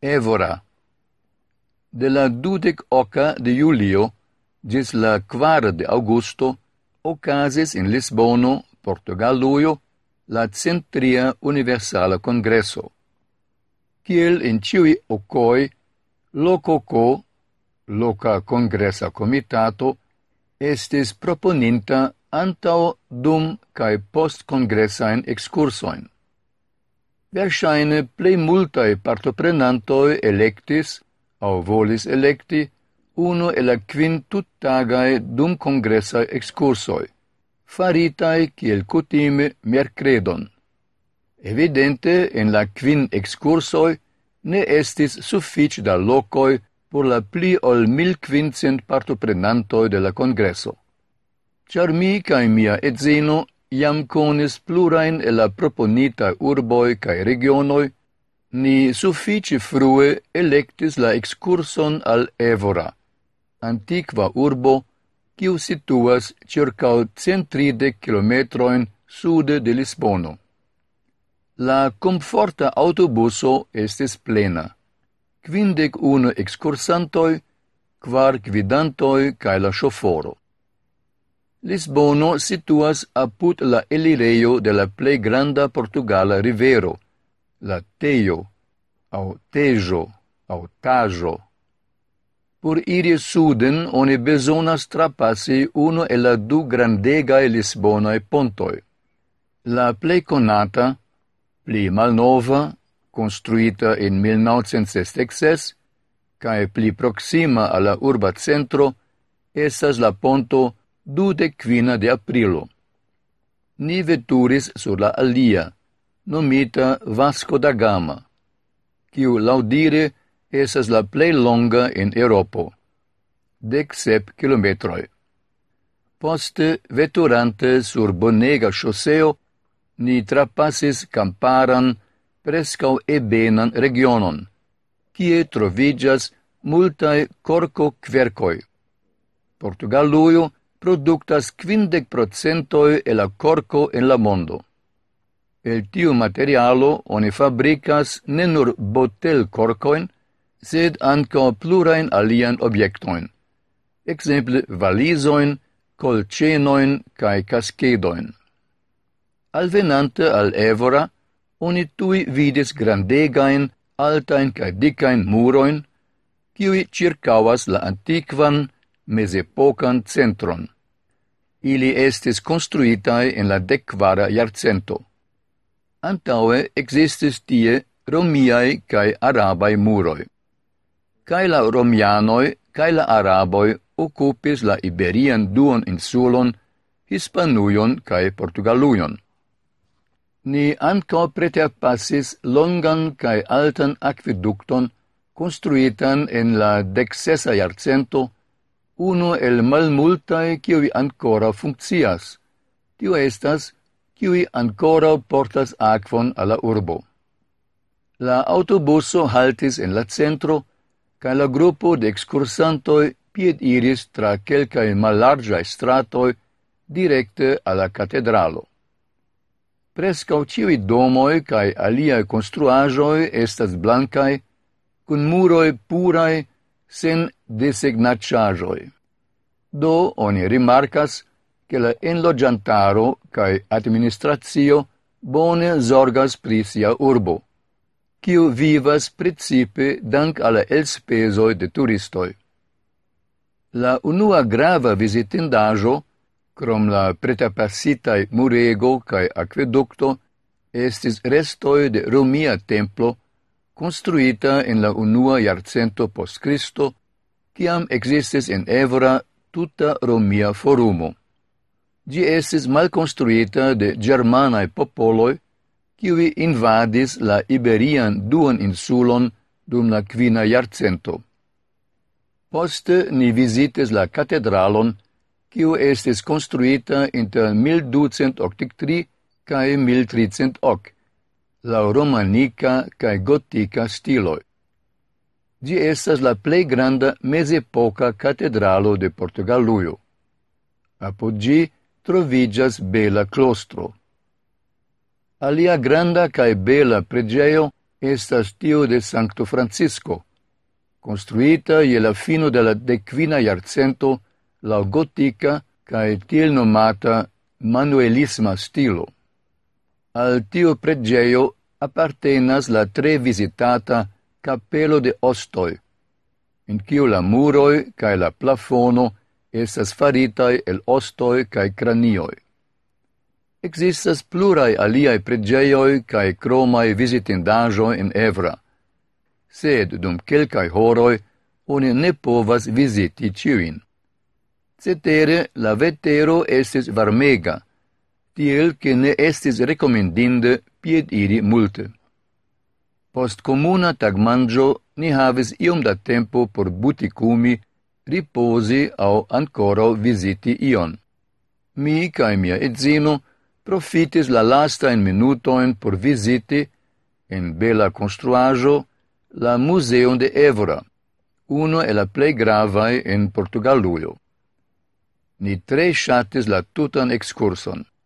Evora. De la dudec oca de Julio gis la quara de Augusto ocasis in Lisbono, Portugaluio, la Centria Universala Congresso. Ciel in ciui ocoi, lococo, loca congressa comitato, estis proponinta antao dum cae post congressain excursoin. Versaine plei multae partoprenantoj electis, au volis electi, uno e la kvin tuttagaj dum kongresaj excursoi, faritae kiel cutime mercredon. Evidente en la quin excursoi ne estis suffic da locoi por la pli ol mil quincent partoprenantoi de la congresso. Char mi cae mia edzino iam conis plurain e la proponita urboi cae regionoi, ni suffici frue electis la excurson al Evora, antiqua urbo, quiu situas circa 130 kilometroin sude de Lisbono. La comforta autobuso estis plena. Quindec uno excursantoi, quar gvidantoi cae la choforo. Lisbono situas apud la elirejo de la plej granda portugala rivero, la Tejo, au Tejo, au Tajo. Por iri suden oni bezonas trapasi uno el la du grandegae Lisbonae pontoj. La plej conata, pli malnova, construita in 1966, cae pli proxima alla urba centro, estas la ponto dudec quina de aprilo. Ni veturis sur la alia, nomita Vasco da Gama, quiu laudire esas la plei longa in Europo, dec sep kilometroi. Poste, veturante sur bonega choseo, ni trapassis camparan, prescau ebenan regionon, kie trovigas multae corco quercoi. Portugaluio productas quindec procentoi e la corco en la mondo. El tiu materialo oni fabricas ne nur botel corcoin, sed anco plurain alian objectoin, exemple valisoin, colcenoin cae cascedoin. Alvenante al Evora, oni tui vidis grandegain, altain cae dicain muroin, kiui circavas la antiquan mesepocan centron. Ili estis construitae in la decvara iarcento. Antaue existis tie romiai cae arabai muroi. Cae la romianoi cae la araboi occupis la Iberian duon insulon, Hispanuion cae Portugaluion. Ni anco preterpassis longan cae altan aqueducton construitan en la dexesa iarcento uno el malmultae kiui ancora funccias. Tio estas kiui ancora portas aquon alla urbo. La autobuso haltis en la centro, ca la gruppo de excursantoi pied iris tra quelcae mallargiae stratoi directe alla catedralo. Prescau ciui domoi cae aliae construajoi estas blancae, cun muroi purae, sen desegnaciajoi. Do, oni rimarcas che la enlogiantaro cae administratio bone zorgas pri sia urbo, kiu vivas principe dank alla elspesoi de turistoi. La unua grava visitindajo, crom la pretapassitai murego cae aqueducto, estis restoi de Romia templo, construita en la unua iarcento post Cristo ciam existis in Evora tuta Romia forumo. Gi estis malconstruita de germanae popoloi, kiwi invadis la Iberian duon insulon dum la quina iarcento. Poste ni visites la catedralon, kiu estis construita inter 1283 cae 1308, la romanica cae gotica stiloi. Gi estas la plei granda mesepoca catedralo de Portugaluio. Apod gi trovigas bela clostro. Alia granda cae bela pregeo estas tio de Sancto Francisco, construita je la fino de la decvina iarcento la gotica cae tiel nomata manuelisma stilo. Al tio pregeio appartenas la tre visitata capelo de ostoi, in quiu la muroi cae la plafono estas faritai el ostoi cae cranioi. Existas plurai aliai pregeioi cae cromai visitindajoi in Evra, sed dum quelcae horoi oni ne povas visiti ciuin. Cetere, la vetero estis varmega, tiel che ne estis recomendinde pied iri multe. Post comuna tagmangio ni havis iom da tempo por buticumi, riposi au ancora visiti ion. Mi cae mia edzino profitis la lasta in minutoin por visiti, en bela construajo, la Museum de Evora, uno e la plei gravae in Portugaluio. Ni tre shatis la tutan excurson.